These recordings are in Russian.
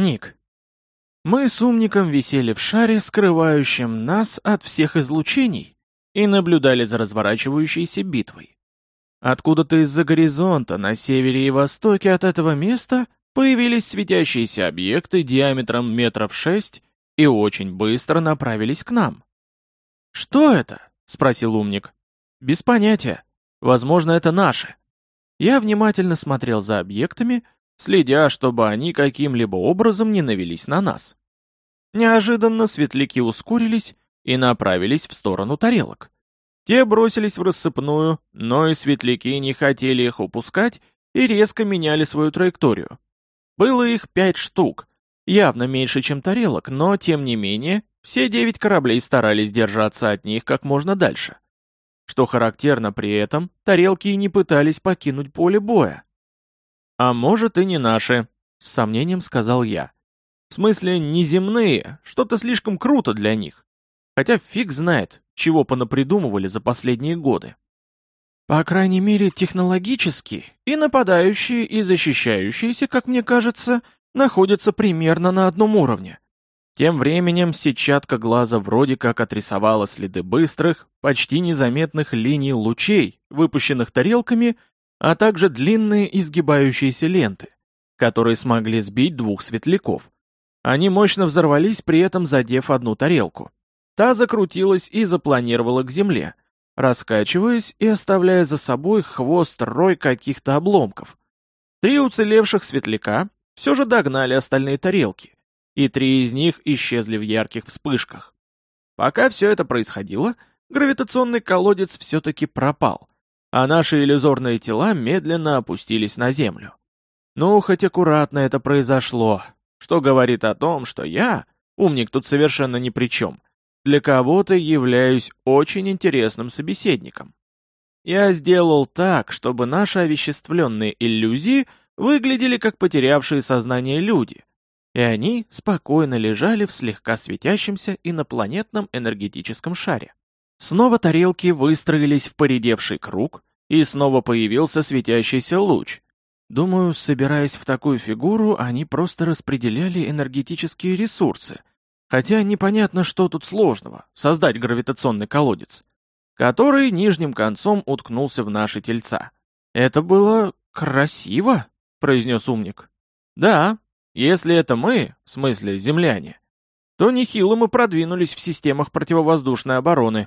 Ник. Мы с умником висели в шаре, скрывающем нас от всех излучений, и наблюдали за разворачивающейся битвой. Откуда-то из-за горизонта, на севере и востоке от этого места, появились светящиеся объекты диаметром метров шесть и очень быстро направились к нам. «Что это?» — спросил умник. «Без понятия. Возможно, это наши». Я внимательно смотрел за объектами, следя, чтобы они каким-либо образом не навелись на нас. Неожиданно светляки ускорились и направились в сторону тарелок. Те бросились в рассыпную, но и светляки не хотели их упускать и резко меняли свою траекторию. Было их пять штук, явно меньше, чем тарелок, но, тем не менее, все девять кораблей старались держаться от них как можно дальше. Что характерно при этом, тарелки и не пытались покинуть поле боя. «А может и не наши», — с сомнением сказал я. «В смысле, не земные, что-то слишком круто для них. Хотя фиг знает, чего понапридумывали за последние годы. По крайней мере, технологически и нападающие, и защищающиеся, как мне кажется, находятся примерно на одном уровне. Тем временем сетчатка глаза вроде как отрисовала следы быстрых, почти незаметных линий лучей, выпущенных тарелками, а также длинные изгибающиеся ленты, которые смогли сбить двух светляков. Они мощно взорвались, при этом задев одну тарелку. Та закрутилась и запланировала к земле, раскачиваясь и оставляя за собой хвост рой каких-то обломков. Три уцелевших светляка все же догнали остальные тарелки, и три из них исчезли в ярких вспышках. Пока все это происходило, гравитационный колодец все-таки пропал, а наши иллюзорные тела медленно опустились на землю. Ну, хоть аккуратно это произошло, что говорит о том, что я, умник тут совершенно ни при чем, для кого-то являюсь очень интересным собеседником. Я сделал так, чтобы наши овеществленные иллюзии выглядели как потерявшие сознание люди, и они спокойно лежали в слегка светящемся инопланетном энергетическом шаре. Снова тарелки выстроились в поредевший круг, и снова появился светящийся луч. Думаю, собираясь в такую фигуру, они просто распределяли энергетические ресурсы, Хотя непонятно, что тут сложного — создать гравитационный колодец, который нижним концом уткнулся в наши тельца. «Это было красиво», — произнес умник. «Да, если это мы, в смысле земляне, то нехило мы продвинулись в системах противовоздушной обороны.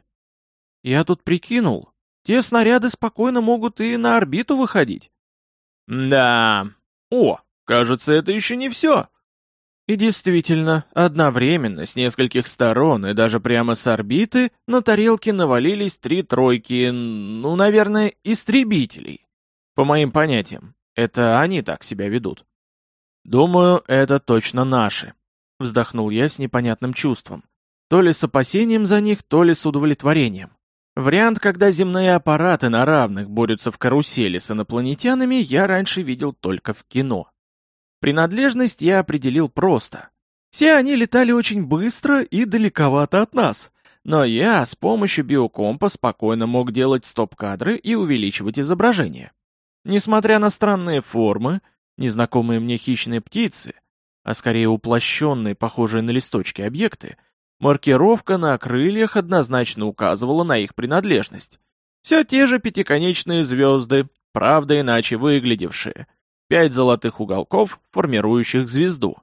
Я тут прикинул, те снаряды спокойно могут и на орбиту выходить». «Да, о, кажется, это еще не все», и действительно, одновременно, с нескольких сторон и даже прямо с орбиты, на тарелки навалились три тройки, ну, наверное, истребителей. По моим понятиям, это они так себя ведут. Думаю, это точно наши. Вздохнул я с непонятным чувством. То ли с опасением за них, то ли с удовлетворением. Вариант, когда земные аппараты на равных борются в карусели с инопланетянами, я раньше видел только в кино. Принадлежность я определил просто. Все они летали очень быстро и далековато от нас. Но я с помощью биокомпа спокойно мог делать стоп-кадры и увеличивать изображение. Несмотря на странные формы, незнакомые мне хищные птицы, а скорее уплощенные, похожие на листочки объекты, маркировка на крыльях однозначно указывала на их принадлежность. Все те же пятиконечные звезды, правда иначе выглядевшие — пять золотых уголков, формирующих звезду.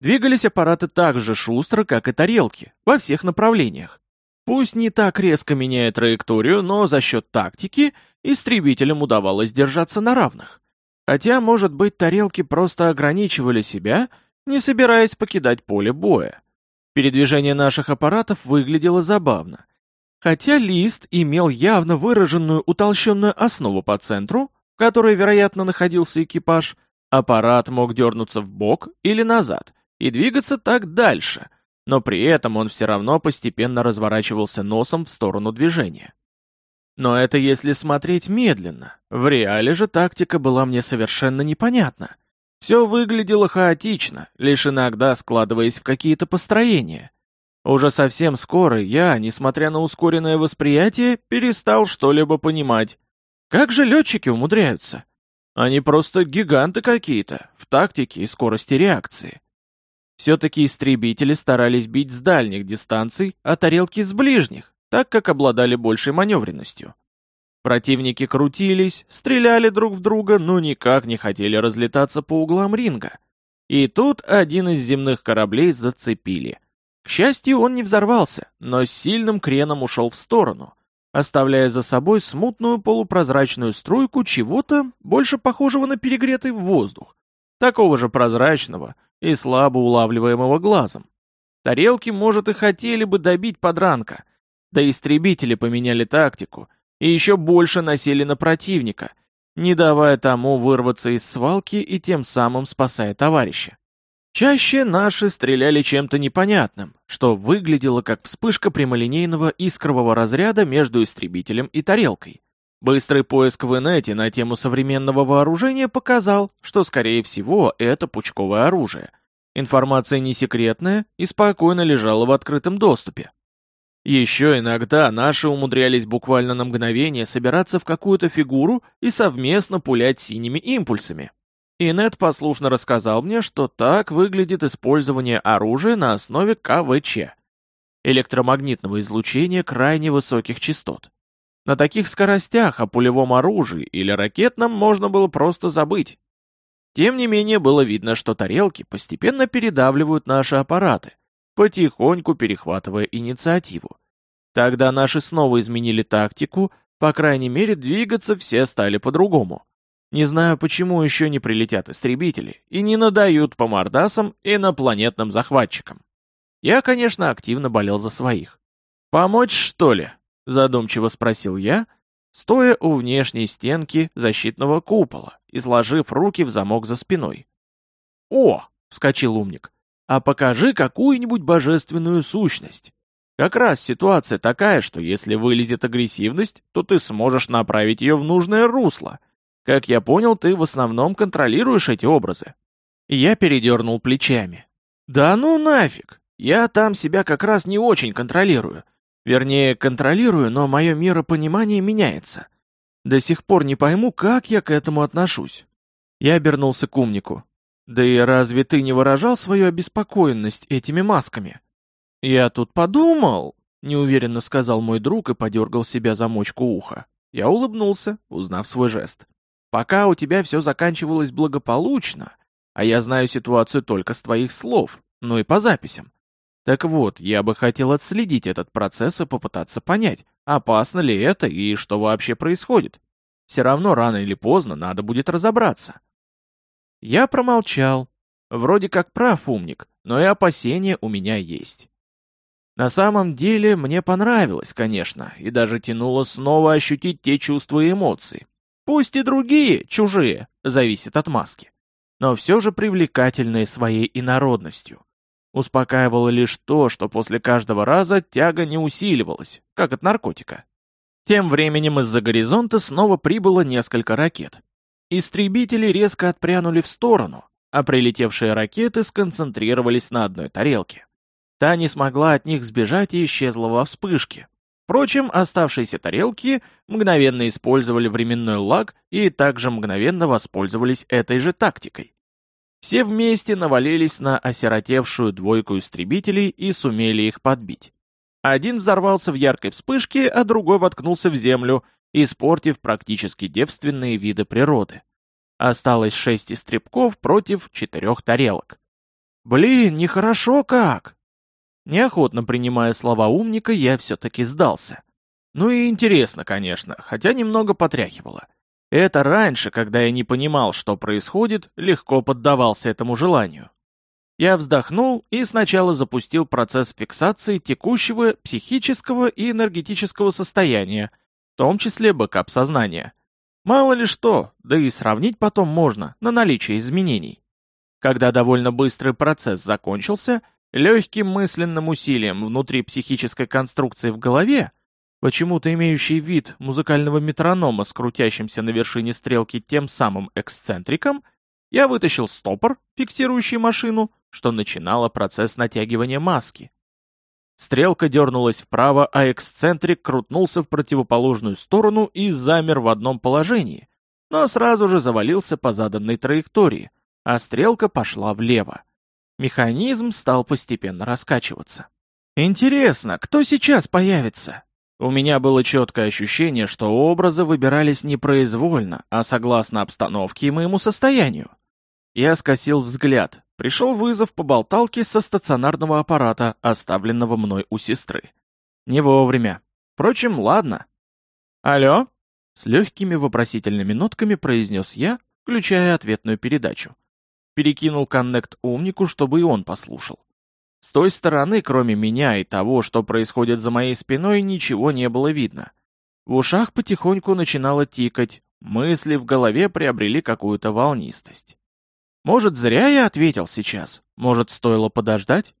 Двигались аппараты так же шустро, как и тарелки, во всех направлениях. Пусть не так резко меняя траекторию, но за счет тактики истребителям удавалось держаться на равных. Хотя, может быть, тарелки просто ограничивали себя, не собираясь покидать поле боя. Передвижение наших аппаратов выглядело забавно. Хотя лист имел явно выраженную утолщенную основу по центру, которой, вероятно, находился экипаж, аппарат мог дернуться в бок или назад и двигаться так дальше, но при этом он все равно постепенно разворачивался носом в сторону движения. Но это если смотреть медленно. В реале же тактика была мне совершенно непонятна. Все выглядело хаотично, лишь иногда складываясь в какие-то построения. Уже совсем скоро я, несмотря на ускоренное восприятие, перестал что-либо понимать. Как же летчики умудряются? Они просто гиганты какие-то в тактике и скорости реакции. Все-таки истребители старались бить с дальних дистанций, а тарелки с ближних, так как обладали большей маневренностью. Противники крутились, стреляли друг в друга, но никак не хотели разлетаться по углам ринга. И тут один из земных кораблей зацепили. К счастью, он не взорвался, но с сильным креном ушел в сторону, оставляя за собой смутную полупрозрачную струйку чего-то, больше похожего на перегретый воздух, такого же прозрачного и слабо улавливаемого глазом. Тарелки, может, и хотели бы добить подранка, да истребители поменяли тактику и еще больше насели на противника, не давая тому вырваться из свалки и тем самым спасая товарища. Чаще наши стреляли чем-то непонятным, что выглядело как вспышка прямолинейного искрового разряда между истребителем и тарелкой. Быстрый поиск в инете на тему современного вооружения показал, что, скорее всего, это пучковое оружие. Информация не секретная и спокойно лежала в открытом доступе. Еще иногда наши умудрялись буквально на мгновение собираться в какую-то фигуру и совместно пулять синими импульсами. И Нет послушно рассказал мне, что так выглядит использование оружия на основе КВЧ – электромагнитного излучения крайне высоких частот. На таких скоростях о пулевом оружии или ракетном можно было просто забыть. Тем не менее было видно, что тарелки постепенно передавливают наши аппараты, потихоньку перехватывая инициативу. Тогда наши снова изменили тактику, по крайней мере двигаться все стали по-другому. Не знаю, почему еще не прилетят истребители и не надают по мордасам инопланетным захватчикам. Я, конечно, активно болел за своих. «Помочь, что ли?» — задумчиво спросил я, стоя у внешней стенки защитного купола и сложив руки в замок за спиной. «О!» — вскочил умник. «А покажи какую-нибудь божественную сущность. Как раз ситуация такая, что если вылезет агрессивность, то ты сможешь направить ее в нужное русло» Как я понял, ты в основном контролируешь эти образы. Я передернул плечами. Да ну нафиг, я там себя как раз не очень контролирую. Вернее, контролирую, но мое миропонимание меняется. До сих пор не пойму, как я к этому отношусь. Я обернулся к умнику. Да и разве ты не выражал свою обеспокоенность этими масками? Я тут подумал, неуверенно сказал мой друг и подергал себя за мочку уха. Я улыбнулся, узнав свой жест. Пока у тебя все заканчивалось благополучно, а я знаю ситуацию только с твоих слов, ну и по записям. Так вот, я бы хотел отследить этот процесс и попытаться понять, опасно ли это и что вообще происходит. Все равно рано или поздно надо будет разобраться. Я промолчал. Вроде как прав умник, но и опасения у меня есть. На самом деле мне понравилось, конечно, и даже тянуло снова ощутить те чувства и эмоции, Пусть и другие, чужие, зависят от маски. Но все же привлекательные своей инородностью. Успокаивало лишь то, что после каждого раза тяга не усиливалась, как от наркотика. Тем временем из-за горизонта снова прибыло несколько ракет. Истребители резко отпрянули в сторону, а прилетевшие ракеты сконцентрировались на одной тарелке. Та не смогла от них сбежать и исчезла во вспышке, Впрочем, оставшиеся тарелки мгновенно использовали временной лаг и также мгновенно воспользовались этой же тактикой. Все вместе навалились на осиротевшую двойку истребителей и сумели их подбить. Один взорвался в яркой вспышке, а другой воткнулся в землю, испортив практически девственные виды природы. Осталось шесть истребков против четырех тарелок. «Блин, нехорошо как!» Неохотно принимая слова умника, я все-таки сдался. Ну и интересно, конечно, хотя немного потряхивало. Это раньше, когда я не понимал, что происходит, легко поддавался этому желанию. Я вздохнул и сначала запустил процесс фиксации текущего психического и энергетического состояния, том числе бэкап сознания. Мало ли что, да и сравнить потом можно на наличие изменений. Когда довольно быстрый процесс закончился, Легким мысленным усилием внутри психической конструкции в голове, почему-то имеющий вид музыкального метронома с крутящимся на вершине стрелки тем самым эксцентриком, я вытащил стопор, фиксирующий машину, что начинало процесс натягивания маски. Стрелка дернулась вправо, а эксцентрик крутнулся в противоположную сторону и замер в одном положении, но сразу же завалился по заданной траектории, а стрелка пошла влево. Механизм стал постепенно раскачиваться. Интересно, кто сейчас появится? У меня было четкое ощущение, что образы выбирались непроизвольно, а согласно обстановке и моему состоянию. Я скосил взгляд. Пришел вызов по болталке со стационарного аппарата, оставленного мной у сестры. Не вовремя. Впрочем, ладно. «Алло?» С легкими вопросительными нотками произнес я, включая ответную передачу. Перекинул коннект умнику, чтобы и он послушал. С той стороны, кроме меня и того, что происходит за моей спиной, ничего не было видно. В ушах потихоньку начинало тикать, мысли в голове приобрели какую-то волнистость. Может, зря я ответил сейчас? Может, стоило подождать?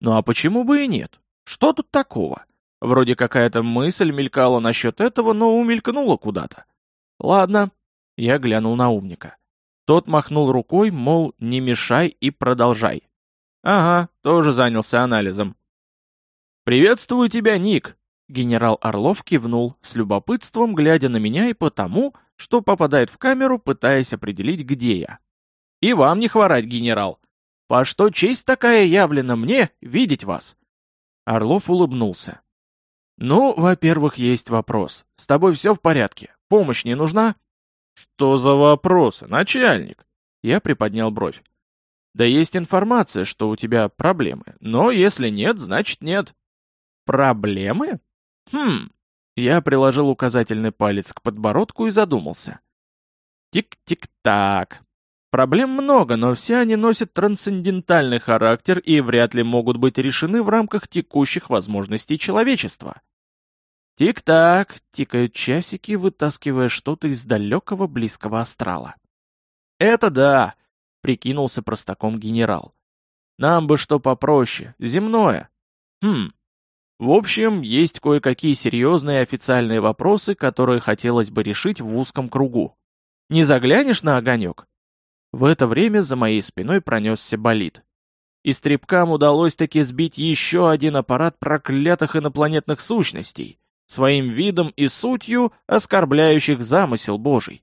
Ну а почему бы и нет? Что тут такого? Вроде какая-то мысль мелькала насчет этого, но умелькнула куда-то. Ладно, я глянул на умника. Тот махнул рукой, мол, не мешай и продолжай. Ага, тоже занялся анализом. «Приветствую тебя, Ник!» Генерал Орлов кивнул, с любопытством глядя на меня и потому, что попадает в камеру, пытаясь определить, где я. «И вам не хворать, генерал! По что честь такая явлена мне видеть вас?» Орлов улыбнулся. «Ну, во-первых, есть вопрос. С тобой все в порядке? Помощь не нужна?» «Что за вопросы, начальник?» Я приподнял бровь. Да есть информация, что у тебя проблемы, но если нет, значит нет. Проблемы? Хм. Я приложил указательный палец к подбородку и задумался. Тик-тик-так. Проблем много, но все они носят трансцендентальный характер и вряд ли могут быть решены в рамках текущих возможностей человечества. Тик-так, тикают часики, вытаскивая что-то из далекого близкого астрала. Это да, прикинулся простаком генерал. Нам бы что попроще, земное. Хм. В общем, есть кое-какие серьезные официальные вопросы, которые хотелось бы решить в узком кругу. Не заглянешь на огонек? В это время за моей спиной пронесся болид. И стребкам удалось таки сбить еще один аппарат проклятых инопланетных сущностей, своим видом и сутью оскорбляющих замысел Божий.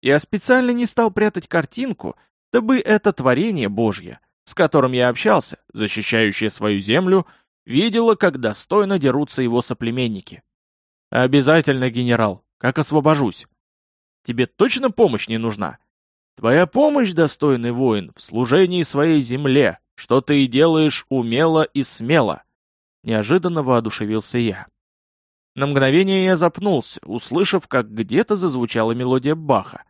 Я специально не стал прятать картинку, дабы это творение Божье, с которым я общался, защищающее свою землю, видело, как достойно дерутся его соплеменники. Обязательно, генерал, как освобожусь. Тебе точно помощь не нужна? Твоя помощь, достойный воин, в служении своей земле, что ты и делаешь умело и смело. Неожиданно воодушевился я. На мгновение я запнулся, услышав, как где-то зазвучала мелодия Баха.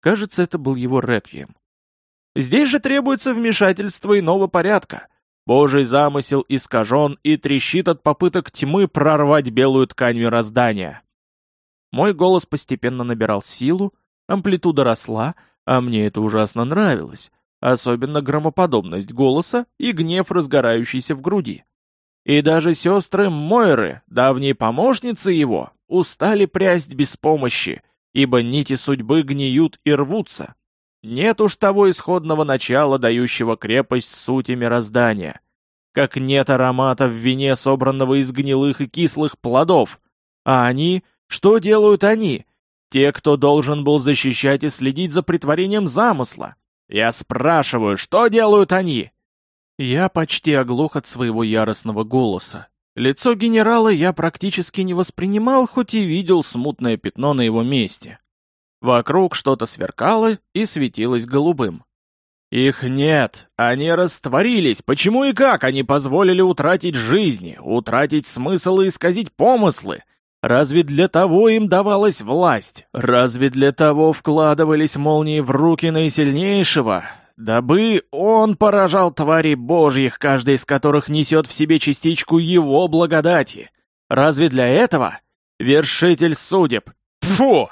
Кажется, это был его реквием. Здесь же требуется вмешательство иного порядка. Божий замысел искажен и трещит от попыток тьмы прорвать белую ткань мироздания. Мой голос постепенно набирал силу, амплитуда росла, а мне это ужасно нравилось, особенно громоподобность голоса и гнев, разгорающийся в груди. И даже сестры Мойры, давние помощницы его, устали прясть без помощи, ибо нити судьбы гниют и рвутся, нет уж того исходного начала, дающего крепость сути мироздания. Как нет аромата в вине, собранного из гнилых и кислых плодов. А они? Что делают они? Те, кто должен был защищать и следить за притворением замысла. Я спрашиваю, что делают они? Я почти оглох от своего яростного голоса. Лицо генерала я практически не воспринимал, хоть и видел смутное пятно на его месте. Вокруг что-то сверкало и светилось голубым. Их нет, они растворились. Почему и как они позволили утратить жизни, утратить смысл и исказить помыслы? Разве для того им давалась власть? Разве для того вкладывались молнии в руки наисильнейшего? Дабы он поражал твари божьих, каждый из которых несет в себе частичку его благодати. Разве для этого? Вершитель судеб. Фу!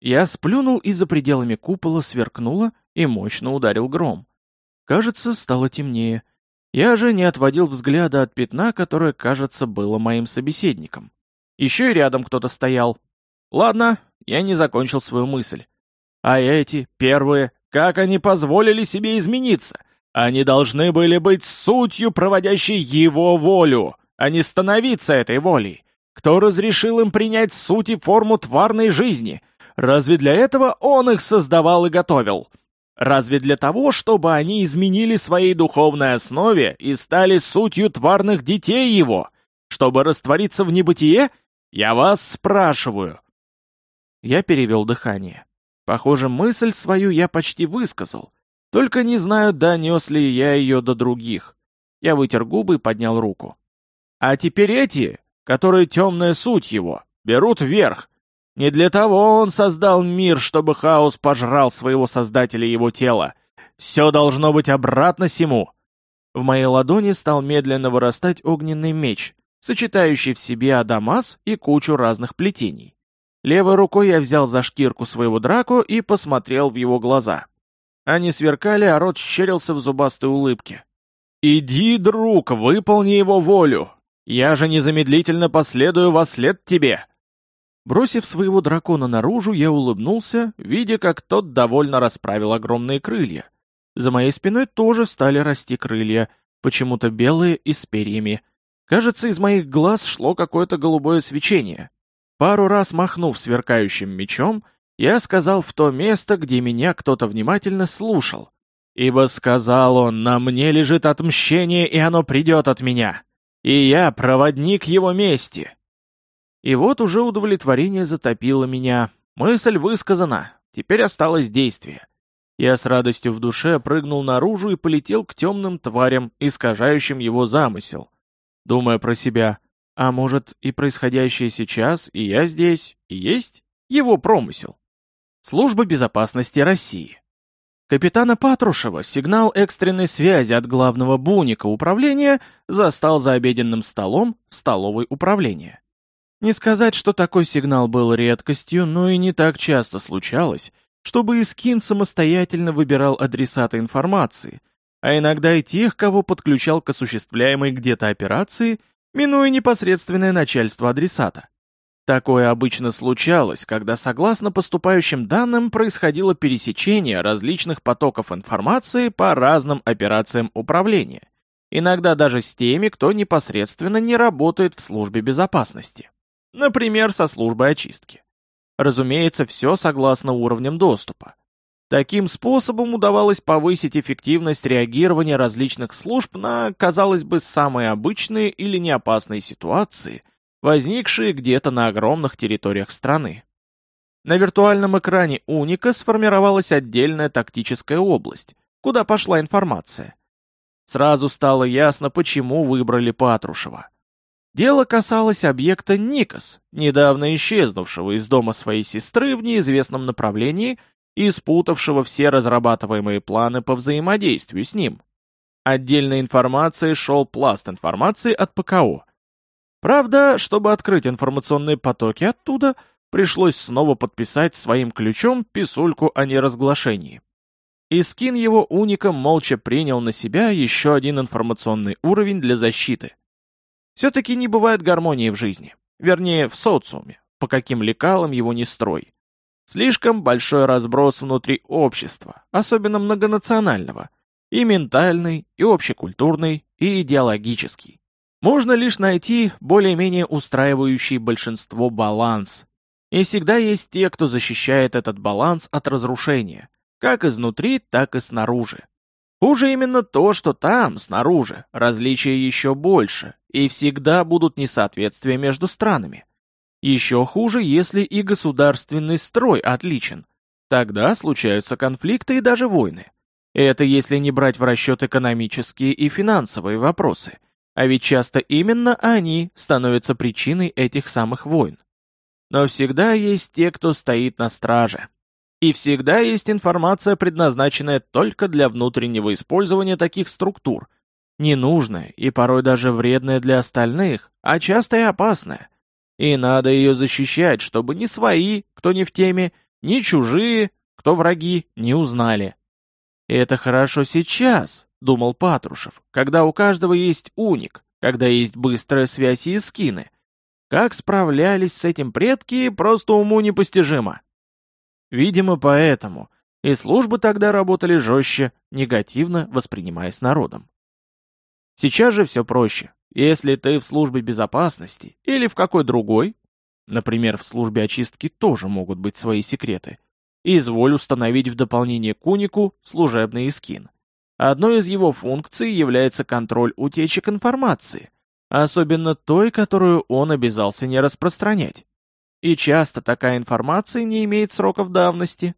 Я сплюнул и за пределами купола сверкнуло и мощно ударил гром. Кажется, стало темнее. Я же не отводил взгляда от пятна, которое, кажется, было моим собеседником. Еще и рядом кто-то стоял. Ладно, я не закончил свою мысль. А эти, первые, как они позволили себе измениться? Они должны были быть сутью, проводящей его волю, а не становиться этой волей. Кто разрешил им принять суть и форму тварной жизни — Разве для этого он их создавал и готовил? Разве для того, чтобы они изменили своей духовной основе и стали сутью тварных детей его? Чтобы раствориться в небытие? Я вас спрашиваю. Я перевел дыхание. Похоже, мысль свою я почти высказал. Только не знаю, донес ли я ее до других. Я вытер губы и поднял руку. А теперь эти, которые темная суть его, берут верх. Не для того он создал мир, чтобы хаос пожрал своего создателя его тела. Все должно быть обратно сему. В моей ладони стал медленно вырастать огненный меч, сочетающий в себе адамас и кучу разных плетений. Левой рукой я взял за шкирку своего драку и посмотрел в его глаза. Они сверкали, а рот щерился в зубастой улыбке. «Иди, друг, выполни его волю! Я же незамедлительно последую во след тебе!» Бросив своего дракона наружу, я улыбнулся, видя, как тот довольно расправил огромные крылья. За моей спиной тоже стали расти крылья, почему-то белые и с перьями. Кажется, из моих глаз шло какое-то голубое свечение. Пару раз махнув сверкающим мечом, я сказал в то место, где меня кто-то внимательно слушал. «Ибо сказал он, на мне лежит отмщение, и оно придет от меня, и я проводник его мести». И вот уже удовлетворение затопило меня. Мысль высказана, теперь осталось действие. Я с радостью в душе прыгнул наружу и полетел к темным тварям, искажающим его замысел. Думая про себя, а может и происходящее сейчас, и я здесь, и есть его промысел. Служба безопасности России. Капитана Патрушева сигнал экстренной связи от главного буника управления застал за обеденным столом в столовой управления. Не сказать, что такой сигнал был редкостью, но и не так часто случалось, чтобы Искин самостоятельно выбирал адресата информации, а иногда и тех, кого подключал к осуществляемой где-то операции, минуя непосредственное начальство адресата. Такое обычно случалось, когда согласно поступающим данным происходило пересечение различных потоков информации по разным операциям управления, иногда даже с теми, кто непосредственно не работает в службе безопасности. Например, со службой очистки. Разумеется, все согласно уровням доступа. Таким способом удавалось повысить эффективность реагирования различных служб на, казалось бы, самые обычные или неопасные ситуации, возникшие где-то на огромных территориях страны. На виртуальном экране Уника сформировалась отдельная тактическая область, куда пошла информация. Сразу стало ясно, почему выбрали Патрушева. Дело касалось объекта Никос, недавно исчезнувшего из дома своей сестры в неизвестном направлении и спутавшего все разрабатываемые планы по взаимодействию с ним. Отдельной информацией шел пласт информации от ПКО. Правда, чтобы открыть информационные потоки оттуда, пришлось снова подписать своим ключом писульку о неразглашении. И скин его уником молча принял на себя еще один информационный уровень для защиты — все-таки не бывает гармонии в жизни. Вернее, в социуме, по каким лекалам его не строй. Слишком большой разброс внутри общества, особенно многонационального, и ментальный, и общекультурный, и идеологический. Можно лишь найти более-менее устраивающий большинство баланс. И всегда есть те, кто защищает этот баланс от разрушения, как изнутри, так и снаружи. Хуже именно то, что там, снаружи, различия еще больше, и всегда будут несоответствия между странами. Еще хуже, если и государственный строй отличен. Тогда случаются конфликты и даже войны. Это если не брать в расчет экономические и финансовые вопросы. А ведь часто именно они становятся причиной этих самых войн. Но всегда есть те, кто стоит на страже. И всегда есть информация, предназначенная только для внутреннего использования таких структур, ненужная и порой даже вредная для остальных, а часто и опасная. И надо ее защищать, чтобы ни свои, кто не в теме, ни чужие, кто враги, не узнали. Это хорошо сейчас, думал Патрушев, когда у каждого есть уник, когда есть быстрая связь и скины. Как справлялись с этим предки, просто уму непостижимо. Видимо, поэтому и службы тогда работали жестче, негативно воспринимаясь народом. Сейчас же все проще. Если ты в службе безопасности или в какой другой, например, в службе очистки тоже могут быть свои секреты, изволь установить в дополнение к унику служебный скин. Одной из его функций является контроль утечек информации, особенно той, которую он обязался не распространять. И часто такая информация не имеет сроков давности.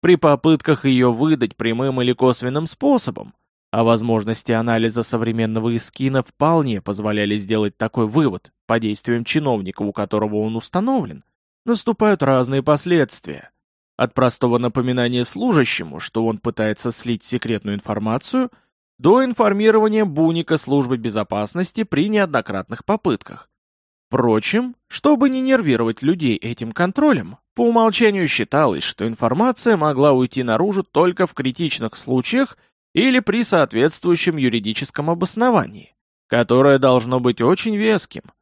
При попытках ее выдать прямым или косвенным способом, а возможности анализа современного эскина вполне позволяли сделать такой вывод по действиям чиновника, у которого он установлен, наступают разные последствия. От простого напоминания служащему, что он пытается слить секретную информацию, до информирования Буника службы безопасности при неоднократных попытках. Впрочем, чтобы не нервировать людей этим контролем, по умолчанию считалось, что информация могла уйти наружу только в критичных случаях или при соответствующем юридическом обосновании, которое должно быть очень веским –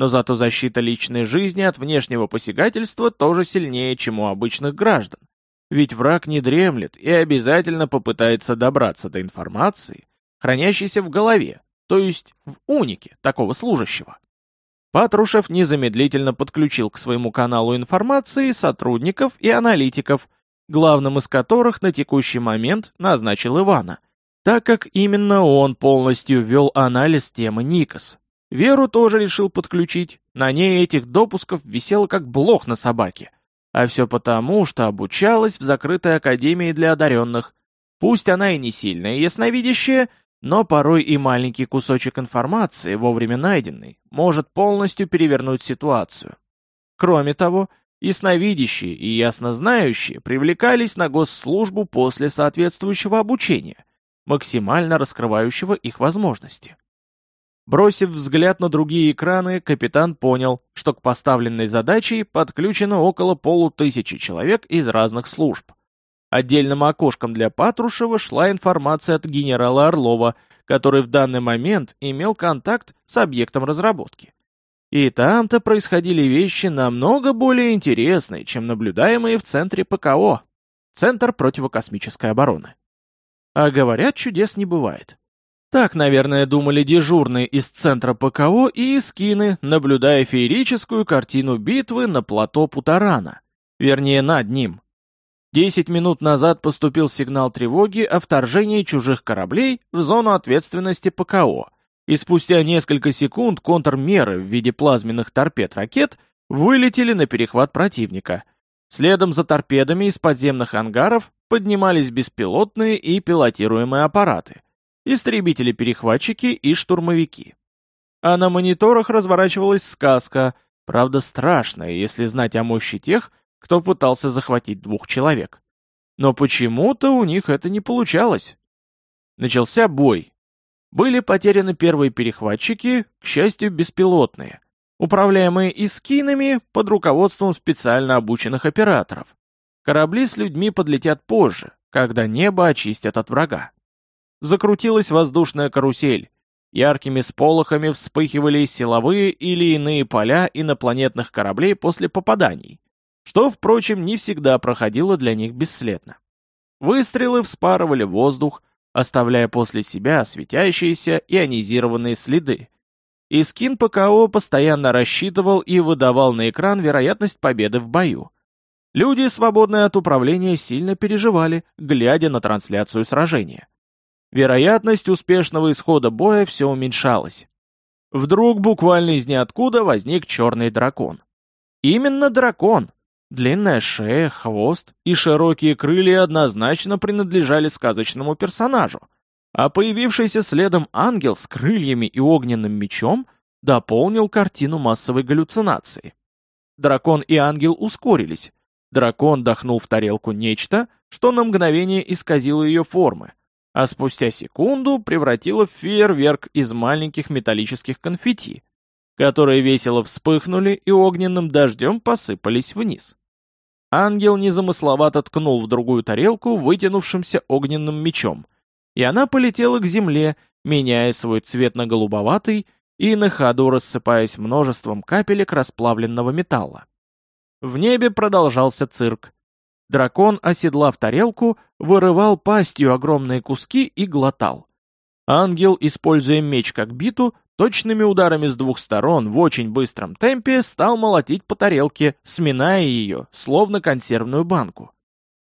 но зато защита личной жизни от внешнего посягательства тоже сильнее, чем у обычных граждан. Ведь враг не дремлет и обязательно попытается добраться до информации, хранящейся в голове, то есть в унике такого служащего. Патрушев незамедлительно подключил к своему каналу информации сотрудников и аналитиков, главным из которых на текущий момент назначил Ивана, так как именно он полностью ввел анализ темы Никос, Веру тоже решил подключить, на ней этих допусков висело как блох на собаке. А все потому, что обучалась в закрытой академии для одаренных. Пусть она и не сильная ясновидящая, но порой и маленький кусочек информации, вовремя найденный, может полностью перевернуть ситуацию. Кроме того, ясновидящие и яснознающие привлекались на госслужбу после соответствующего обучения, максимально раскрывающего их возможности. Бросив взгляд на другие экраны, капитан понял, что к поставленной задаче подключено около полутысячи человек из разных служб. Отдельным окошком для Патрушева шла информация от генерала Орлова, который в данный момент имел контакт с объектом разработки. И там-то происходили вещи намного более интересные, чем наблюдаемые в центре ПКО, Центр противокосмической обороны. А говорят, чудес не бывает. Так, наверное, думали дежурные из центра ПКО и эскины, наблюдая феерическую картину битвы на плато Путарана. Вернее, над ним. Десять минут назад поступил сигнал тревоги о вторжении чужих кораблей в зону ответственности ПКО, и спустя несколько секунд контрмеры в виде плазменных торпед-ракет вылетели на перехват противника. Следом за торпедами из подземных ангаров поднимались беспилотные и пилотируемые аппараты — истребители-перехватчики и штурмовики. А на мониторах разворачивалась сказка, правда страшная, если знать о мощи тех, кто пытался захватить двух человек. Но почему-то у них это не получалось. Начался бой. Были потеряны первые перехватчики, к счастью, беспилотные, управляемые искинами под руководством специально обученных операторов. Корабли с людьми подлетят позже, когда небо очистят от врага закрутилась воздушная карусель. Яркими сполохами вспыхивали силовые или иные поля инопланетных кораблей после попаданий, что, впрочем, не всегда проходило для них бесследно. Выстрелы вспарывали воздух, оставляя после себя светящиеся ионизированные следы. И скин ПКО постоянно рассчитывал и выдавал на экран вероятность победы в бою. Люди, свободные от управления, сильно переживали, глядя на трансляцию сражения. Вероятность успешного исхода боя все уменьшалась. Вдруг буквально из ниоткуда возник черный дракон. Именно дракон. Длинная шея, хвост и широкие крылья однозначно принадлежали сказочному персонажу, а появившийся следом ангел с крыльями и огненным мечом дополнил картину массовой галлюцинации. Дракон и ангел ускорились. Дракон дохнул в тарелку нечто, что на мгновение исказило ее формы, а спустя секунду превратила в фейерверк из маленьких металлических конфетти, которые весело вспыхнули и огненным дождем посыпались вниз. Ангел незамысловато ткнул в другую тарелку вытянувшимся огненным мечом, и она полетела к земле, меняя свой цвет на голубоватый и на ходу рассыпаясь множеством капелек расплавленного металла. В небе продолжался цирк. Дракон, оседлав тарелку, вырывал пастью огромные куски и глотал. Ангел, используя меч как биту, точными ударами с двух сторон в очень быстром темпе стал молотить по тарелке, сминая ее, словно консервную банку.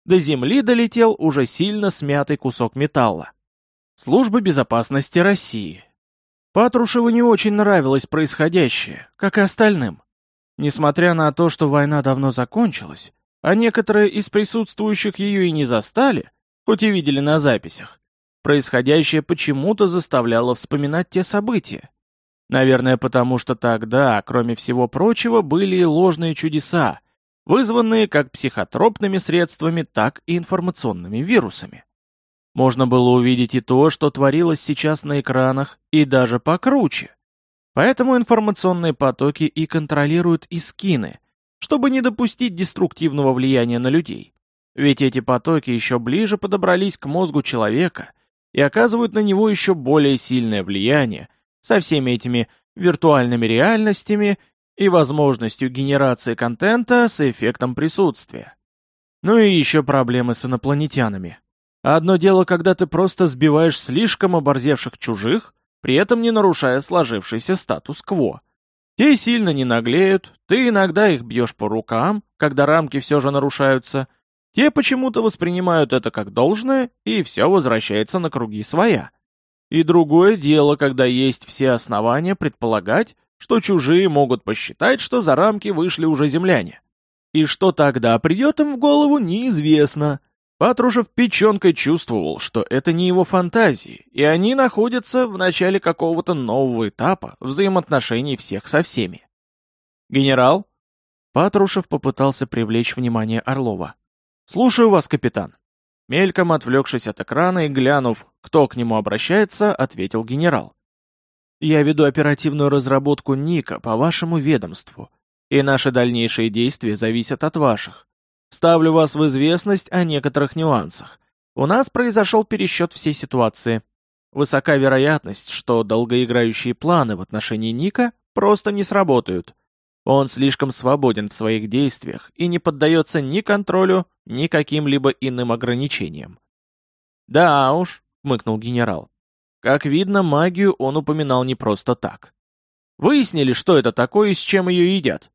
До земли долетел уже сильно смятый кусок металла. Служба безопасности России. Патрушеву не очень нравилось происходящее, как и остальным. Несмотря на то, что война давно закончилась, а некоторые из присутствующих ее и не застали, хоть и видели на записях, происходящее почему-то заставляло вспоминать те события. Наверное, потому что тогда, кроме всего прочего, были и ложные чудеса, вызванные как психотропными средствами, так и информационными вирусами. Можно было увидеть и то, что творилось сейчас на экранах, и даже покруче. Поэтому информационные потоки и контролируют и скины, чтобы не допустить деструктивного влияния на людей. Ведь эти потоки еще ближе подобрались к мозгу человека и оказывают на него еще более сильное влияние со всеми этими виртуальными реальностями и возможностью генерации контента с эффектом присутствия. Ну и еще проблемы с инопланетянами. Одно дело, когда ты просто сбиваешь слишком оборзевших чужих, при этом не нарушая сложившийся статус-кво. Те сильно не наглеют, ты иногда их бьешь по рукам, когда рамки все же нарушаются. Те почему-то воспринимают это как должное, и все возвращается на круги своя. И другое дело, когда есть все основания предполагать, что чужие могут посчитать, что за рамки вышли уже земляне. И что тогда придет им в голову, неизвестно. Патрушев печенкой чувствовал, что это не его фантазии, и они находятся в начале какого-то нового этапа взаимоотношений всех со всеми. «Генерал?» Патрушев попытался привлечь внимание Орлова. «Слушаю вас, капитан». Мельком отвлекшись от экрана и глянув, кто к нему обращается, ответил генерал. «Я веду оперативную разработку Ника по вашему ведомству, и наши дальнейшие действия зависят от ваших. Ставлю вас в известность о некоторых нюансах. У нас произошел пересчет всей ситуации. Высока вероятность, что долгоиграющие планы в отношении Ника просто не сработают. Он слишком свободен в своих действиях и не поддается ни контролю, ни каким-либо иным ограничениям. «Да уж», — хмыкнул генерал. Как видно, магию он упоминал не просто так. Выяснили, что это такое и с чем ее едят.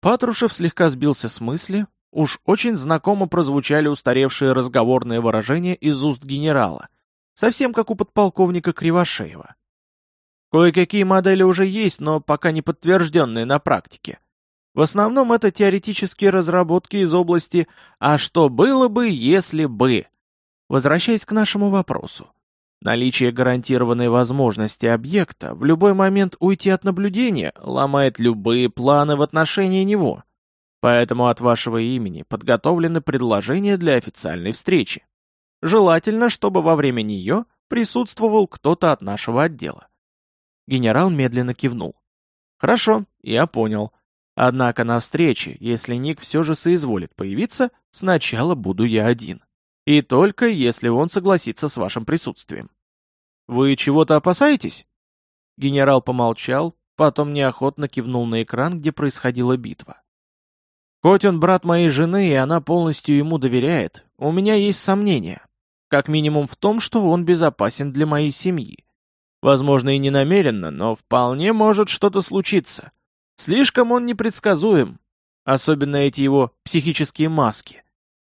Патрушев слегка сбился с мысли, Уж очень знакомо прозвучали устаревшие разговорные выражения из уст генерала, совсем как у подполковника Кривошеева. Кое-какие модели уже есть, но пока не подтвержденные на практике. В основном это теоретические разработки из области «а что было бы, если бы?». Возвращаясь к нашему вопросу. Наличие гарантированной возможности объекта в любой момент уйти от наблюдения ломает любые планы в отношении него – Поэтому от вашего имени подготовлены предложения для официальной встречи. Желательно, чтобы во время нее присутствовал кто-то от нашего отдела. Генерал медленно кивнул. Хорошо, я понял. Однако на встрече, если Ник все же соизволит появиться, сначала буду я один. И только если он согласится с вашим присутствием. Вы чего-то опасаетесь? Генерал помолчал, потом неохотно кивнул на экран, где происходила битва. Хоть он брат моей жены, и она полностью ему доверяет, у меня есть сомнения. Как минимум в том, что он безопасен для моей семьи. Возможно, и не намеренно, но вполне может что-то случиться. Слишком он непредсказуем. Особенно эти его психические маски.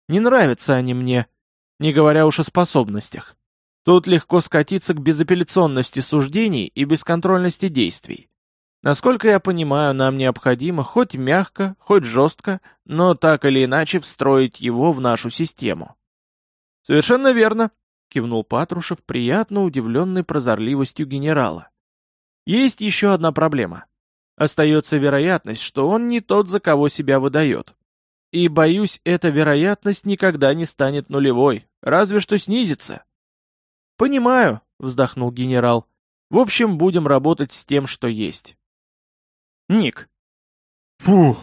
Не нравятся они мне, не говоря уж о способностях. Тут легко скатиться к безапелляционности суждений и бесконтрольности действий. Насколько я понимаю, нам необходимо хоть мягко, хоть жестко, но так или иначе встроить его в нашу систему. Совершенно верно, кивнул Патрушев, приятно удивленный прозорливостью генерала. Есть еще одна проблема. Остается вероятность, что он не тот, за кого себя выдает. И, боюсь, эта вероятность никогда не станет нулевой, разве что снизится. «Понимаю», — вздохнул генерал. «В общем, будем работать с тем, что есть. Ник. Фух.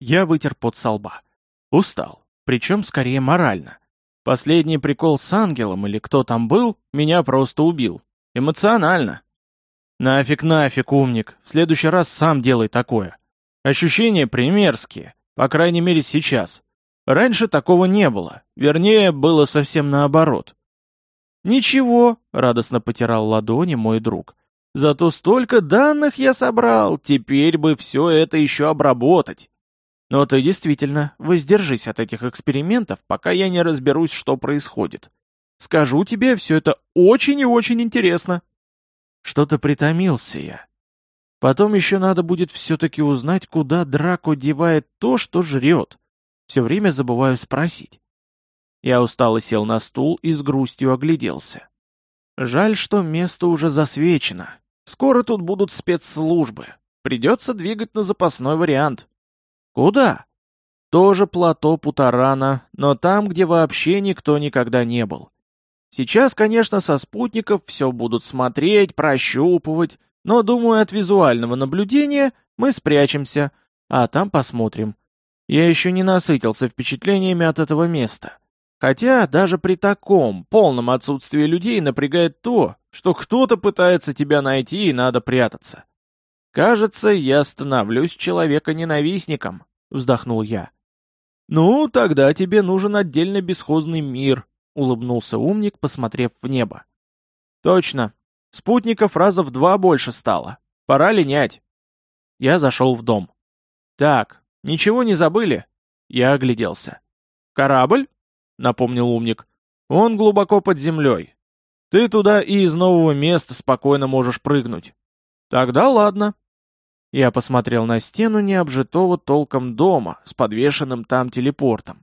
Я вытер пот со лба. Устал. Причем скорее морально. Последний прикол с ангелом или кто там был, меня просто убил. Эмоционально. Нафиг, нафиг, умник. В следующий раз сам делай такое. Ощущения примерские. По крайней мере сейчас. Раньше такого не было. Вернее, было совсем наоборот. «Ничего», — радостно потирал ладони мой друг. Зато столько данных я собрал, теперь бы все это еще обработать. Но ты действительно воздержись от этих экспериментов, пока я не разберусь, что происходит. Скажу тебе, все это очень и очень интересно. Что-то притомился я. Потом еще надо будет все-таки узнать, куда Драко девает то, что жрет. Все время забываю спросить. Я устало сел на стул и с грустью огляделся. Жаль, что место уже засвечено. Скоро тут будут спецслужбы. Придется двигать на запасной вариант. Куда? Тоже плато Путарана, но там, где вообще никто никогда не был. Сейчас, конечно, со спутников все будут смотреть, прощупывать, но, думаю, от визуального наблюдения мы спрячемся, а там посмотрим. Я еще не насытился впечатлениями от этого места. Хотя даже при таком полном отсутствии людей напрягает то, что кто-то пытается тебя найти и надо прятаться. «Кажется, я становлюсь человека-ненавистником», — вздохнул я. «Ну, тогда тебе нужен отдельно бесхозный мир», — улыбнулся умник, посмотрев в небо. «Точно. Спутников раза в два больше стало. Пора линять». Я зашел в дом. «Так, ничего не забыли?» Я огляделся. «Корабль?» — напомнил умник. «Он глубоко под землей. Ты туда и из нового места спокойно можешь прыгнуть». «Тогда ладно». Я посмотрел на стену необжитого толком дома с подвешенным там телепортом.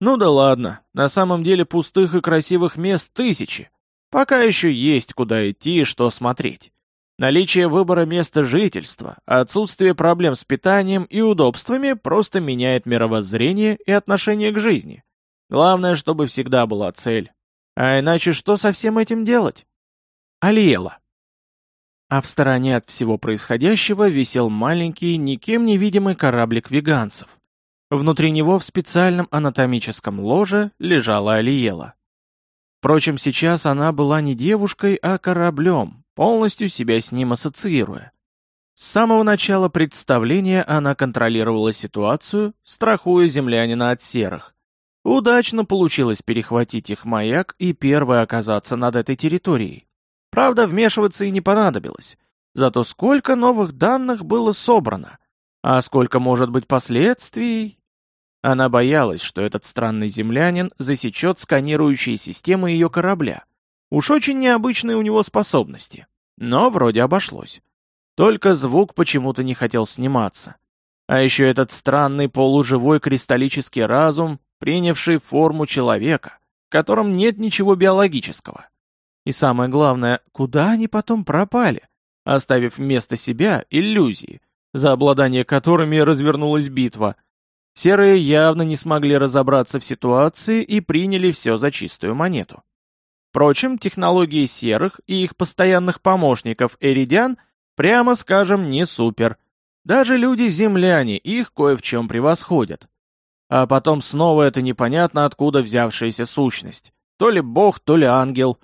«Ну да ладно, на самом деле пустых и красивых мест тысячи. Пока еще есть куда идти и что смотреть. Наличие выбора места жительства, отсутствие проблем с питанием и удобствами просто меняет мировоззрение и отношение к жизни. Главное, чтобы всегда была цель. А иначе что со всем этим делать? Алиела. А в стороне от всего происходящего висел маленький, никем не видимый кораблик веганцев. Внутри него в специальном анатомическом ложе лежала Алиела. Впрочем, сейчас она была не девушкой, а кораблем, полностью себя с ним ассоциируя. С самого начала представления она контролировала ситуацию, страхуя землянина от серых, Удачно получилось перехватить их маяк и первой оказаться над этой территорией. Правда, вмешиваться и не понадобилось. Зато сколько новых данных было собрано. А сколько может быть последствий? Она боялась, что этот странный землянин засечет сканирующие системы ее корабля. Уж очень необычные у него способности. Но вроде обошлось. Только звук почему-то не хотел сниматься. А еще этот странный полуживой кристаллический разум принявший форму человека, в котором нет ничего биологического. И самое главное, куда они потом пропали, оставив вместо себя иллюзии, за обладание которыми развернулась битва. Серые явно не смогли разобраться в ситуации и приняли все за чистую монету. Впрочем, технологии серых и их постоянных помощников Эридиан, прямо скажем, не супер. Даже люди-земляне их кое в чем превосходят. А потом снова это непонятно откуда взявшаяся сущность. То ли бог, то ли ангел.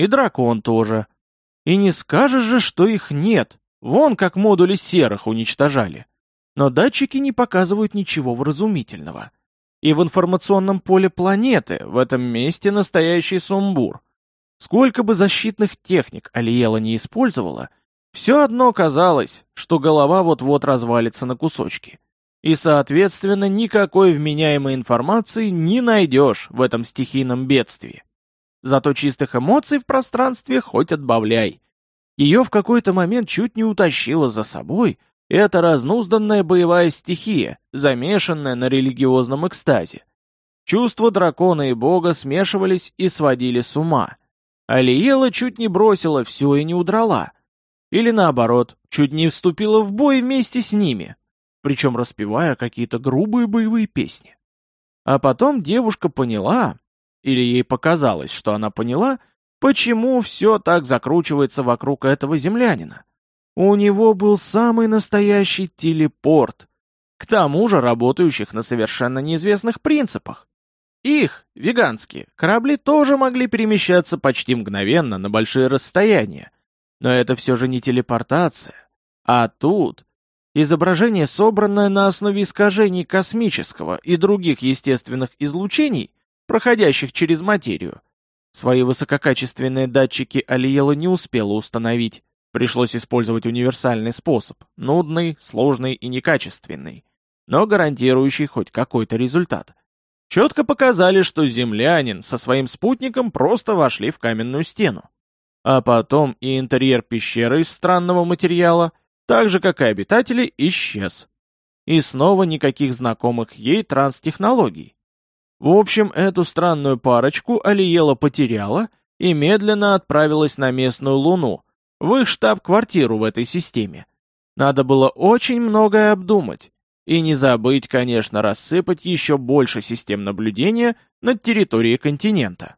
И дракон тоже. И не скажешь же, что их нет. Вон как модули серых уничтожали. Но датчики не показывают ничего вразумительного. И в информационном поле планеты в этом месте настоящий сумбур. Сколько бы защитных техник Алиела не использовала, все одно казалось, что голова вот-вот развалится на кусочки. И, соответственно, никакой вменяемой информации не найдешь в этом стихийном бедствии. Зато чистых эмоций в пространстве хоть отбавляй. Ее в какой-то момент чуть не утащило за собой эта разнузданная боевая стихия, замешанная на религиозном экстазе. Чувства дракона и бога смешивались и сводили с ума. Алиела чуть не бросила все и не удрала. Или наоборот, чуть не вступила в бой вместе с ними, причем распевая какие-то грубые боевые песни. А потом девушка поняла, или ей показалось, что она поняла, почему все так закручивается вокруг этого землянина. У него был самый настоящий телепорт, к тому же работающих на совершенно неизвестных принципах. Их, веганские, корабли тоже могли перемещаться почти мгновенно на большие расстояния. Но это все же не телепортация. А тут Изображение, собранное на основе искажений космического и других естественных излучений, проходящих через материю. Свои высококачественные датчики Алиела не успела установить. Пришлось использовать универсальный способ, нудный, сложный и некачественный. но гарантирующий хоть какой-то результат. Четко показали, что землянин со своим спутником просто вошли в каменную стену. А потом и интерьер пещеры из странного материала, так же как и обитатели, исчез. И снова никаких знакомых ей транстехнологий. В общем, эту странную парочку Алиела потеряла и медленно отправилась на местную Луну, в их штаб-квартиру в этой системе. Надо было очень многое обдумать. И не забыть, конечно, рассыпать еще больше систем наблюдения над территорией континента.